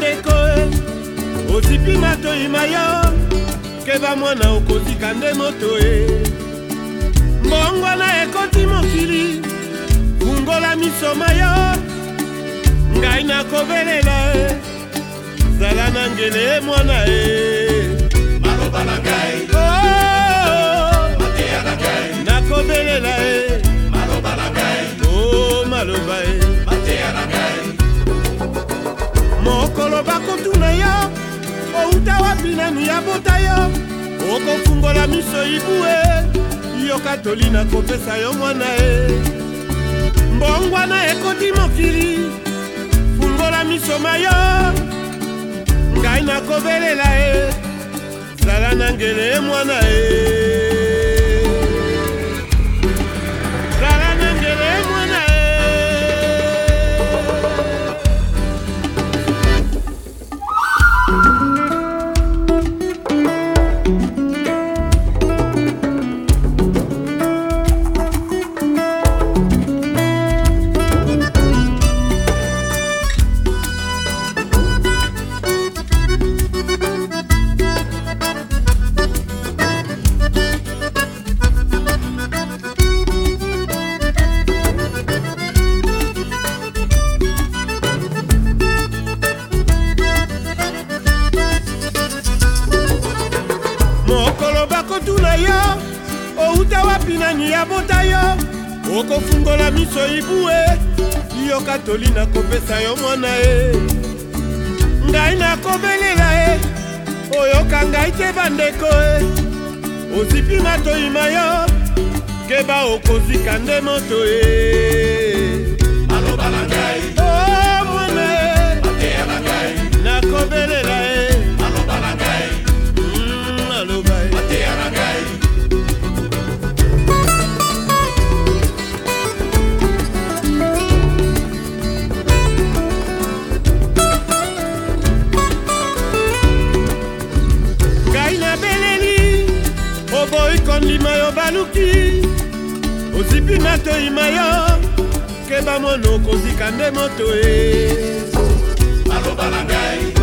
ndeko osipi na toyima yo keba mwana okozika nde moto e mbongwana ekoti mokili fungola misoma yo ngai nakobelela e zala na ngene mwana e maloba na ngai oh. nanu ya bota yo okofungola miso ibue yoka toli na kopesa yo mwana e mbongwana ekoti mokili fungola miso mayo ngai nakobelela e zala na ngele e mwana e uta wapi nani yabota yo okofungola miso ibue yoka toli nakopesa yo mwana ye ngai nakobelela ye oyoka ngai te bandeko ye ozipi matoyi ma yo keba okozika nde moto ye bandima yo baluki ozipi matoyima yo keba mono kozika nde moto e baloba na ngai